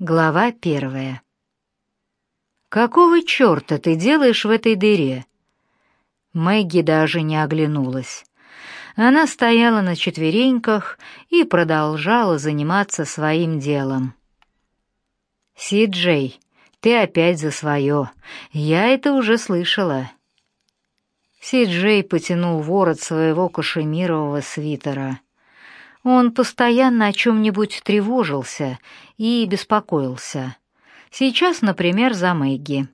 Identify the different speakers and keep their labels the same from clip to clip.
Speaker 1: Глава первая. «Какого черта ты делаешь в этой дыре?» Мэгги даже не оглянулась. Она стояла на четвереньках и продолжала заниматься своим делом. «Си-Джей, ты опять за свое. Я это уже слышала». Си-Джей потянул ворот своего кашемирового свитера. Он постоянно о чем-нибудь тревожился и беспокоился. Сейчас, например, за Мэгги.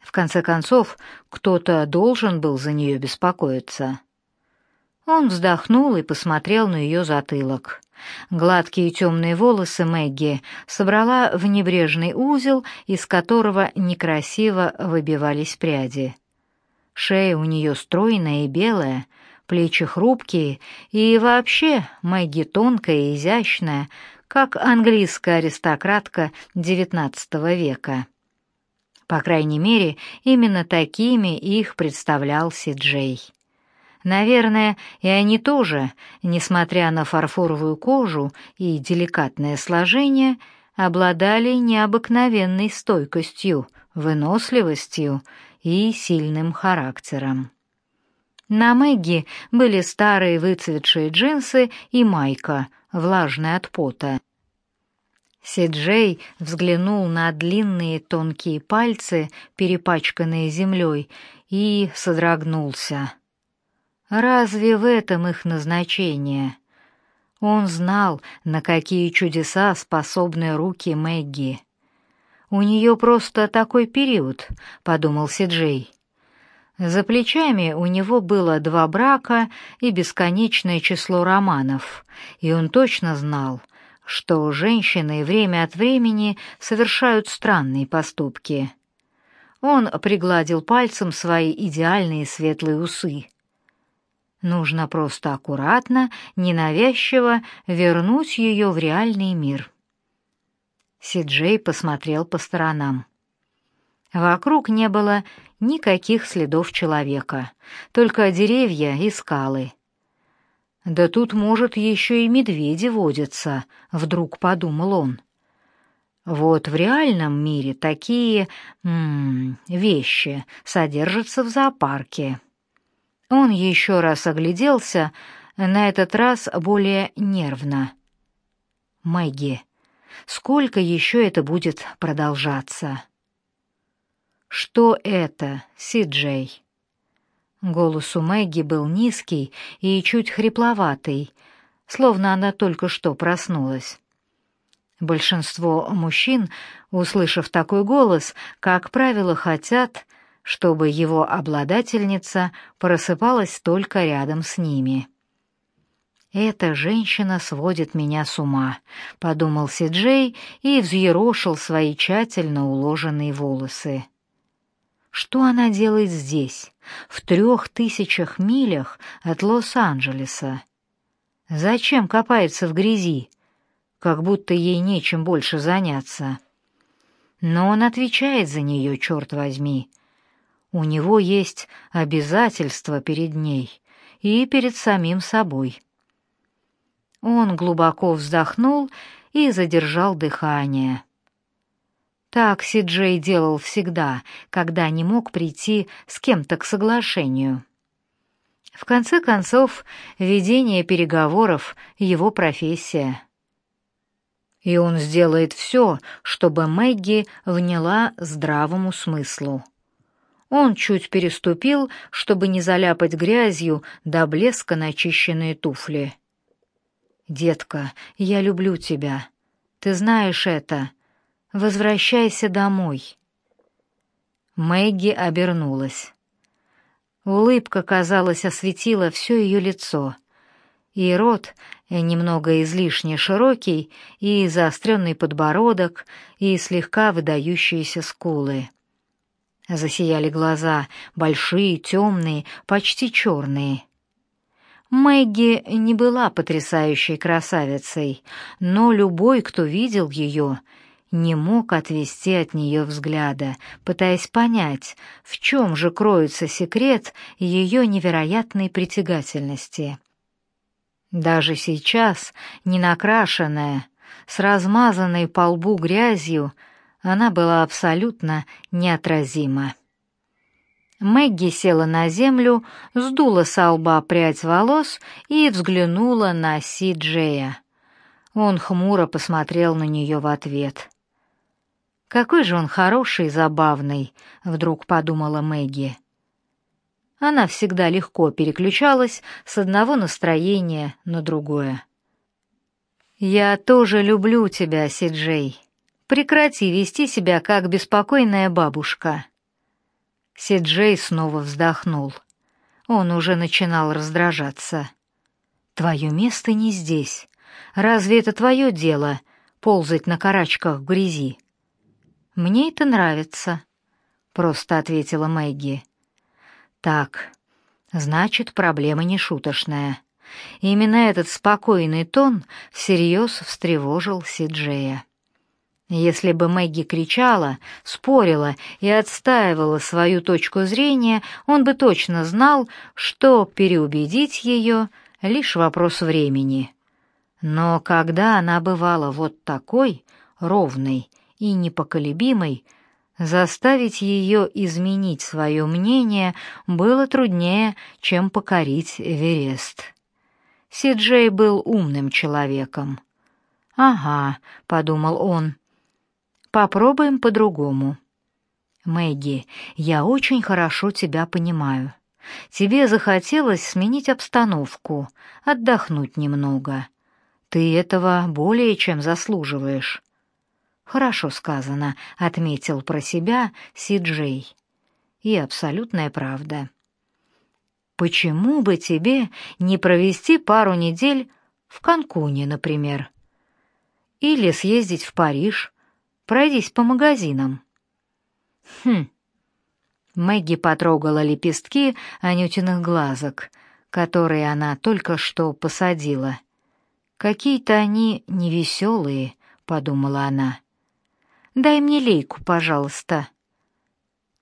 Speaker 1: В конце концов, кто-то должен был за нее беспокоиться. Он вздохнул и посмотрел на ее затылок. Гладкие темные волосы Мэгги собрала в небрежный узел, из которого некрасиво выбивались пряди. Шея у нее стройная и белая — плечи хрупкие, и вообще Мэгги тонкая и изящная, как английская аристократка XIX века. По крайней мере, именно такими их представлял Си-Джей. Наверное, и они тоже, несмотря на фарфоровую кожу и деликатное сложение, обладали необыкновенной стойкостью, выносливостью и сильным характером. На Мэгги были старые выцветшие джинсы и майка, влажная от пота. Сиджей взглянул на длинные тонкие пальцы, перепачканные землей, и содрогнулся. Разве в этом их назначение? Он знал, на какие чудеса способны руки Мэгги. «У нее просто такой период», — подумал Сиджей. За плечами у него было два брака и бесконечное число романов, и он точно знал, что женщины время от времени совершают странные поступки. Он пригладил пальцем свои идеальные светлые усы. Нужно просто аккуратно, ненавязчиво вернуть ее в реальный мир. Сиджей посмотрел по сторонам. Вокруг не было никаких следов человека, только деревья и скалы. «Да тут, может, еще и медведи водятся», — вдруг подумал он. Вот в реальном мире такие м -м, вещи содержатся в зоопарке. Он еще раз огляделся, на этот раз более нервно. Мэгги, сколько еще это будет продолжаться? «Что это, Си-Джей?» Голос у Мэгги был низкий и чуть хрипловатый, словно она только что проснулась. Большинство мужчин, услышав такой голос, как правило, хотят, чтобы его обладательница просыпалась только рядом с ними. «Эта женщина сводит меня с ума», — подумал Си-Джей и взъерошил свои тщательно уложенные волосы. Что она делает здесь, в трех тысячах милях от Лос-Анджелеса? Зачем копается в грязи, как будто ей нечем больше заняться? Но он отвечает за нее, черт возьми. У него есть обязательства перед ней и перед самим собой. Он глубоко вздохнул и задержал дыхание. Так Си-Джей делал всегда, когда не мог прийти с кем-то к соглашению. В конце концов, ведение переговоров — его профессия. И он сделает все, чтобы Мэгги вняла здравому смыслу. Он чуть переступил, чтобы не заляпать грязью до блеска начищенные туфли. «Детка, я люблю тебя. Ты знаешь это», Возвращайся домой. Мэгги обернулась. Улыбка, казалось, осветила все ее лицо. И рот, э, немного излишне широкий, и заостренный подбородок, и слегка выдающиеся скулы. Засияли глаза, большие, темные, почти черные. Мэгги не была потрясающей красавицей, но любой, кто видел ее, не мог отвести от нее взгляда, пытаясь понять, в чем же кроется секрет ее невероятной притягательности. Даже сейчас, не накрашенная, с размазанной по лбу грязью, она была абсолютно неотразима. Мэгги села на землю, сдула с лба прядь волос и взглянула на Си Джея. Он хмуро посмотрел на нее в ответ. «Какой же он хороший и забавный», — вдруг подумала Мэгги. Она всегда легко переключалась с одного настроения на другое. «Я тоже люблю тебя, Сиджей. Прекрати вести себя как беспокойная бабушка». Сиджей снова вздохнул. Он уже начинал раздражаться. «Твое место не здесь. Разве это твое дело — ползать на карачках в грязи?» «Мне это нравится», — просто ответила Мэгги. «Так, значит, проблема не шуточная». Именно этот спокойный тон всерьез встревожил Сиджея. Если бы Мэгги кричала, спорила и отстаивала свою точку зрения, он бы точно знал, что переубедить ее — лишь вопрос времени. Но когда она бывала вот такой, ровной и непоколебимой, заставить ее изменить свое мнение было труднее, чем покорить Эверест. Сиджей был умным человеком. «Ага», — подумал он, — «попробуем по-другому». «Мэгги, я очень хорошо тебя понимаю. Тебе захотелось сменить обстановку, отдохнуть немного. Ты этого более чем заслуживаешь». «Хорошо сказано», — отметил про себя Сиджей. «И абсолютная правда». Почему бы тебе не провести пару недель в Канкуне, например? Или съездить в Париж, пройдись по магазинам. Хм. Мэгги потрогала лепестки анютиных глазок, которые она только что посадила. Какие-то они невеселые, подумала она. Дай мне лейку, пожалуйста.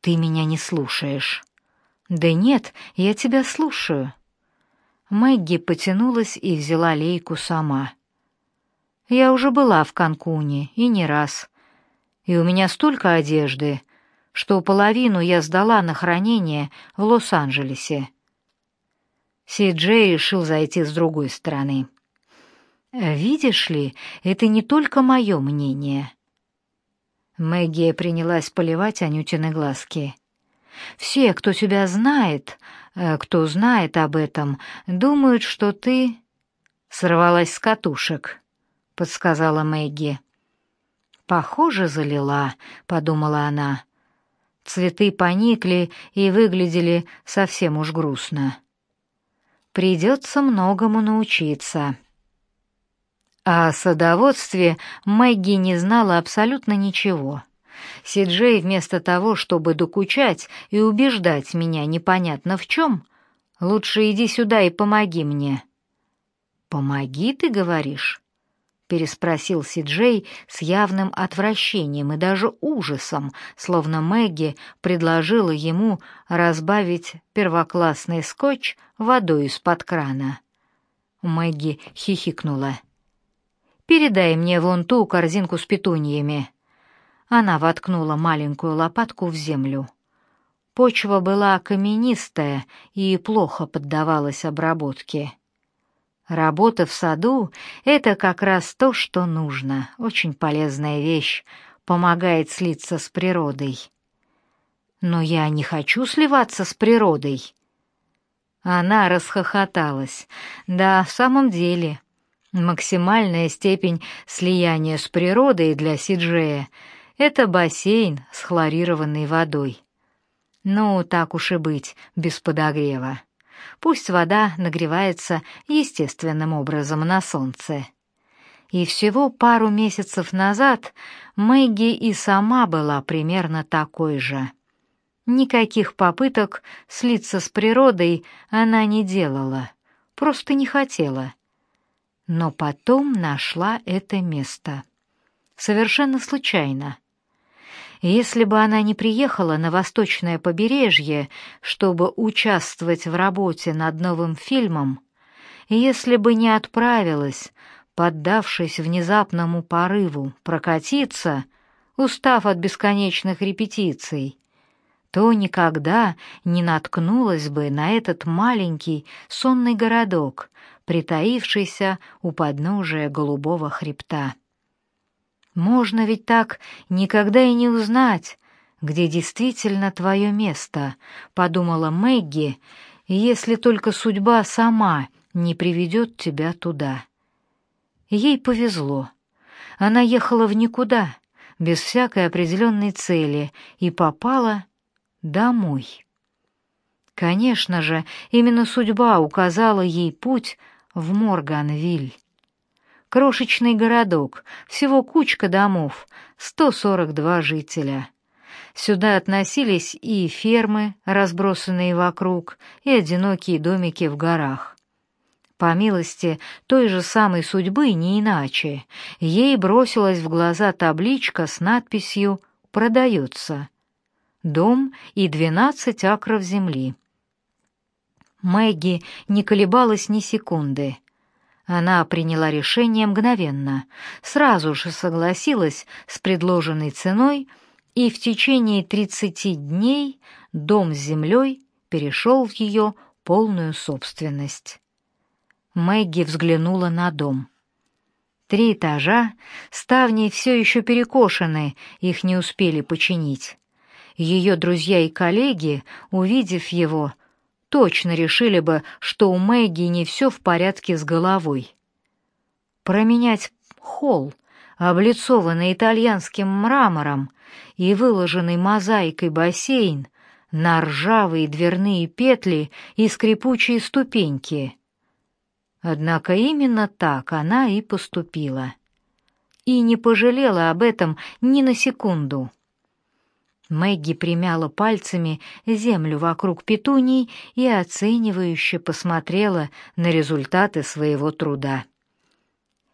Speaker 1: Ты меня не слушаешь. «Да нет, я тебя слушаю». Мэгги потянулась и взяла лейку сама. «Я уже была в Канкуне, и не раз. И у меня столько одежды, что половину я сдала на хранение в Лос-Анджелесе». Си Джей решил зайти с другой стороны. «Видишь ли, это не только мое мнение». Мэгги принялась поливать Анютины глазки. Все, кто тебя знает, э, кто знает об этом, думают, что ты сорвалась с катушек, подсказала Мэгги. Похоже, залила, подумала она. Цветы поникли и выглядели совсем уж грустно. Придется многому научиться. О садоводстве Мэгги не знала абсолютно ничего. Сиджей вместо того, чтобы докучать и убеждать меня непонятно в чем, лучше иди сюда и помоги мне. «Помоги, ты говоришь?» — переспросил Сиджей с явным отвращением и даже ужасом, словно Мэгги предложила ему разбавить первоклассный скотч водой из-под крана. Мэгги хихикнула. «Передай мне вон ту корзинку с петуньями», она воткнула маленькую лопатку в землю. Почва была каменистая и плохо поддавалась обработке. Работа в саду — это как раз то, что нужно. Очень полезная вещь, помогает слиться с природой. Но я не хочу сливаться с природой. Она расхохоталась. Да, в самом деле, максимальная степень слияния с природой для Сиджея — это бассейн с хлорированной водой. Ну, так уж и быть, без подогрева. Пусть вода нагревается естественным образом на солнце. И всего пару месяцев назад Мэгги и сама была примерно такой же. Никаких попыток слиться с природой она не делала, просто не хотела. Но потом нашла это место. Совершенно случайно. Если бы она не приехала на восточное побережье, чтобы участвовать в работе над новым фильмом, если бы не отправилась поддавшись внезапному порыву прокатиться, устав от бесконечных репетиций, то никогда не наткнулась бы на этот маленький сонный городок, притаившийся у подножия голубого хребта. Можно ведь так никогда и не узнать, где действительно твое место, подумала Мэгги, если только судьба сама не приведет тебя туда. Ей повезло. Она ехала в никуда, без всякой определенной цели, и попала домой. Конечно же, именно судьба указала ей путь в Морганвиль. Крошечный городок, всего кучка домов, 142 жителя. Сюда относились и фермы, разбросанные вокруг, и одинокие домики в горах. По милости той же самой судьбы, не иначе, ей бросилась в глаза табличка с надписью «Продается». Дом и двенадцать акров земли. Мэгги не колебалась ни секунды. Она приняла решение мгновенно, сразу же согласилась с предложенной ценой, и в течение тридцати дней дом с землей перешел в ее полную собственность. Мэгги взглянула на дом. Три этажа, ставни все еще перекошены, их не успели починить. Ее друзья и коллеги, увидев его, точно решили бы, что у Мэгги не все в порядке с головой. Променять холл, облицованный итальянским мрамором и выложенный мозаикой бассейн, на ржавые дверные петли и скрипучие ступеньки. Однако именно так она и поступила. И не пожалела об этом ни на секунду. Мэгги примяла пальцами землю вокруг петуний и оценивающе посмотрела на результаты своего труда.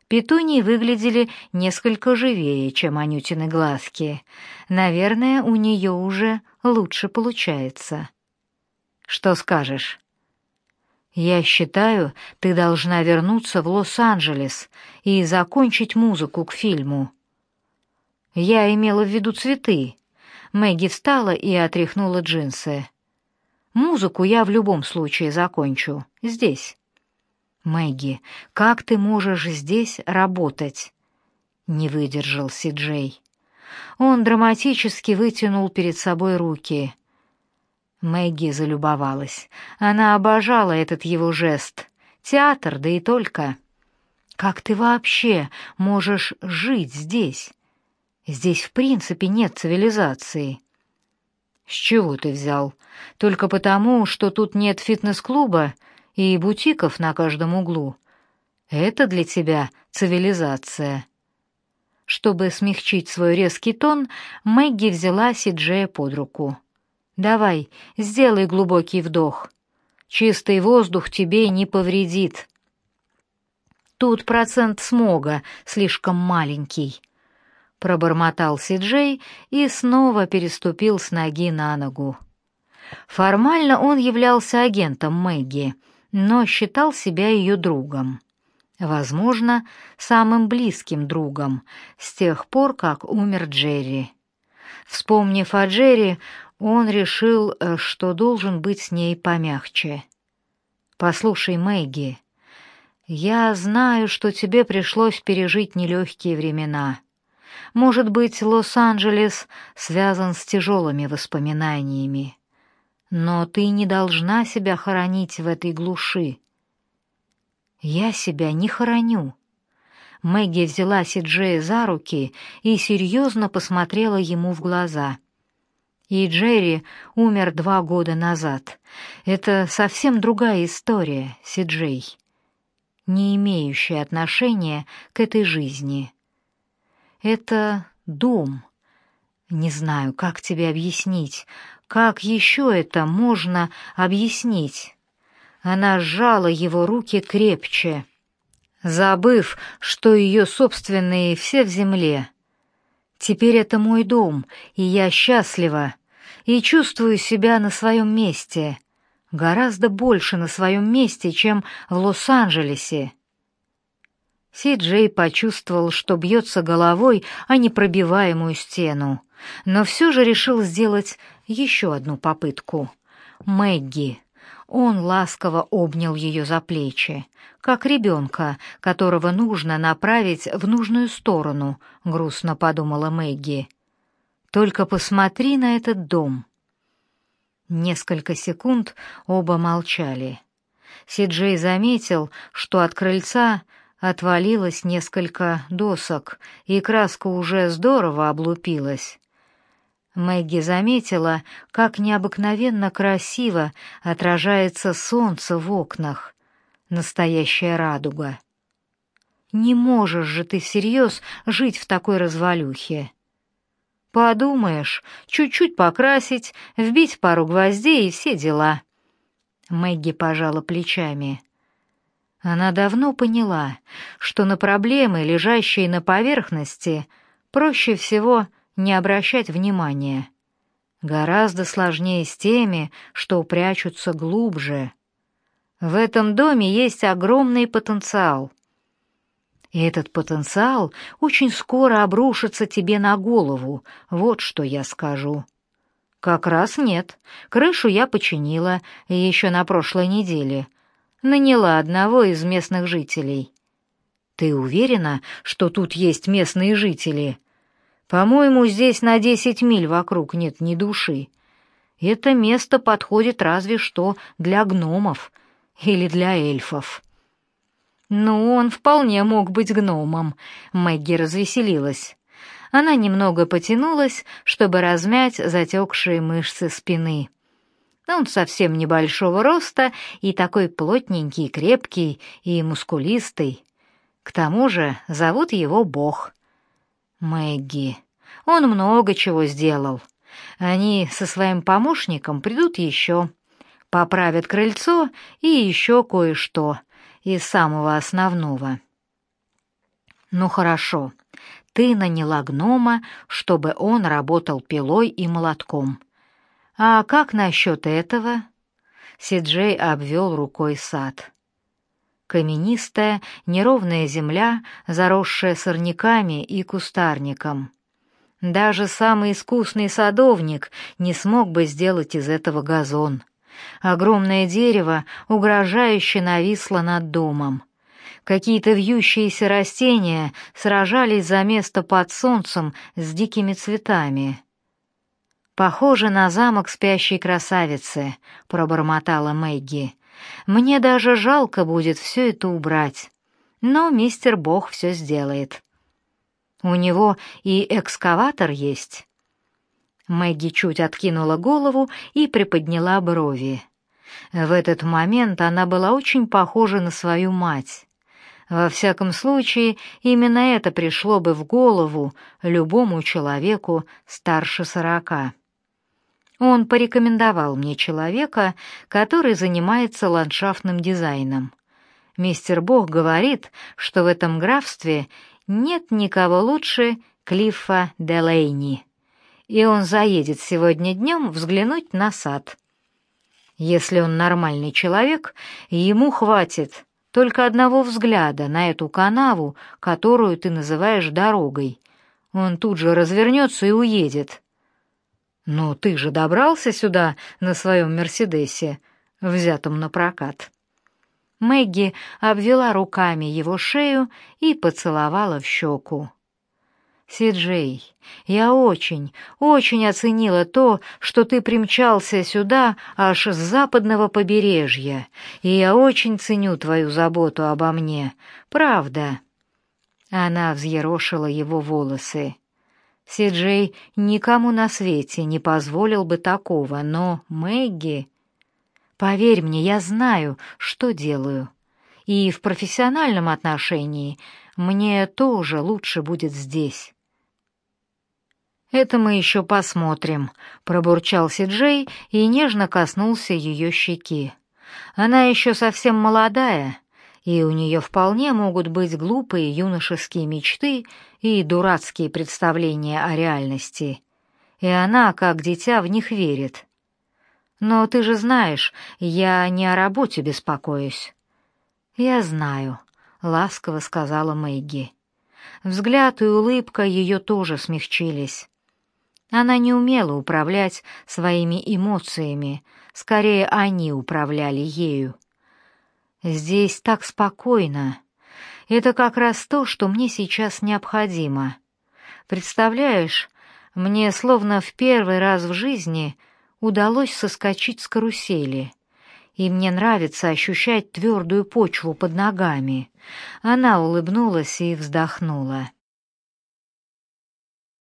Speaker 1: Петунии выглядели несколько живее, чем Анютины глазки. Наверное, у нее уже лучше получается. Что скажешь? Я считаю, ты должна вернуться в Лос-Анджелес и закончить музыку к фильму. Я имела в виду цветы. Мэгги встала и отряхнула джинсы. Музыку я в любом случае закончу. Здесь. Мэгги, как ты можешь здесь работать? Не выдержал Си-Джей. Он драматически вытянул перед собой руки. Мэгги залюбовалась. Она обожала этот его жест. Театр, да и только. Как ты вообще можешь жить здесь? Здесь в принципе нет цивилизации. С чего ты взял? Только потому, что тут нет фитнес-клуба и бутиков на каждом углу. Это для тебя цивилизация. Чтобы смягчить свой резкий тон, Мэгги взяла Сиджея под руку. Давай, сделай глубокий вдох. Чистый воздух тебе не повредит. Тут процент смога слишком маленький пробормотал Сиджей и снова переступил с ноги на ногу. Формально он являлся агентом Мэгги, но считал себя ее другом. Возможно, самым близким другом с тех пор, как умер Джерри. Вспомнив о Джерри, он решил, э, что должен быть с ней помягче. «Послушай, Мэгги, я знаю, что тебе пришлось пережить нелегкие времена». Может быть, Лос-Анджелес связан с тяжелыми воспоминаниями. Но ты не должна себя хоронить в этой глуши. Я себя не хороню. Мэгги взяла Сиджея за руки и серьезно посмотрела ему в глаза. И Джерри умер два года назад. Это совсем другая история, Сиджей, не имеющая отношения к этой жизни. Это дом. Не знаю, как тебе объяснить, как еще это можно объяснить. Она сжала его руки крепче, забыв, что ее собственные все в земле. Теперь это мой дом, и я счастлива, и чувствую себя на своем месте, гораздо больше на своем месте, чем в Лос-Анджелесе. Си-Джей почувствовал, что бьется головой о непробиваемую стену, но все же решил сделать еще одну попытку. Мэгги. Он ласково обнял ее за плечи, как ребенка, которого нужно направить в нужную сторону, грустно подумала Мэгги. Только посмотри на этот дом. Несколько секунд оба молчали. Сиджей заметил, что от крыльца отвалилось несколько досок, и краска уже здорово облупилась. Мэгги заметила, как необыкновенно красиво отражается солнце в окнах. Настоящая радуга. Не можешь же ты всерьез жить в такой развалюхе. Подумаешь, чуть-чуть покрасить, вбить пару гвоздей и все дела. Мэгги пожала плечами. Она давно поняла, что на проблемы, лежащие на поверхности, проще всего не обращать внимания. Гораздо сложнее с теми, что прячутся глубже. В этом доме есть огромный потенциал. И этот потенциал очень скоро обрушится тебе на голову, вот что я скажу. Как раз нет. Крышу я починила еще на прошлой неделе. Наняла одного из местных жителей. Ты уверена, что тут есть местные жители? По-моему, здесь на десять миль вокруг нет ни души. Это место подходит разве что для гномов или для эльфов. Ну, он вполне мог быть гномом. Мэгги развеселилась. Она немного потянулась, чтобы размять затекшие мышцы спины. Он совсем небольшого роста и такой плотненький, крепкий и мускулистый. К тому же зовут его Бог. Мэгги. Он много чего сделал. Они со своим помощником придут еще, поправят крыльцо и еще кое-что из самого основного. Ну хорошо, ты наняла гнома, чтобы он работал пилой и молотком. А как насчет этого? Сиджей обвел рукой сад каменистая, неровная земля, заросшая сорняками и кустарником. Даже самый искусный садовник не смог бы сделать из этого газон. Огромное дерево угрожающе нависло над домом. Какие-то вьющиеся растения сражались за место под солнцем с дикими цветами. «Похоже на замок спящей красавицы», — пробормотала Мэгги. Мне даже жалко будет все это убрать. Но мистер Бог все сделает. У него и экскаватор есть. Мэгги чуть откинула голову и приподняла брови. В этот момент она была очень похожа на свою мать. Во всяком случае, именно это пришло бы в голову любому человеку старше сорока. Он порекомендовал мне человека, который занимается ландшафтным дизайном. Мистер Бог говорит, что в этом графстве нет никого лучше Клиффа Делейни, и он заедет сегодня днем взглянуть на сад. Если он нормальный человек, ему хватит только одного взгляда на эту канаву, которую ты называешь дорогой. Он тут же развернется и уедет. «Но ты же добрался сюда на своем Мерседесе, взятом на прокат». Мэгги обвела руками его шею и поцеловала в щеку. «Сиджей, я очень, очень оценила то, что ты примчался сюда аж с западного побережья, и я очень ценю твою заботу обо мне, правда». Она взъерошила его волосы. Сиджей никому на свете не позволил бы такого, но Мэгги... Поверь мне, я знаю, что делаю. И в профессиональном отношении мне тоже лучше будет здесь. «Это мы еще посмотрим», — пробурчал Сиджей и нежно коснулся ее щеки. «Она еще совсем молодая, и у нее вполне могут быть глупые юношеские мечты и дурацкие представления о реальности, и она, как дитя, в них верит. Но ты же знаешь, я не о работе беспокоюсь. Я знаю, — ласково сказала Мэгги. Взгляд и улыбка ее тоже смягчились. Она не умела управлять своими эмоциями, скорее они управляли ею. «Здесь так спокойно. Это как раз то, что мне сейчас необходимо. Представляешь, мне словно в первый раз в жизни удалось соскочить с карусели» и мне нравится ощущать твердую почву под ногами. Она улыбнулась и вздохнула.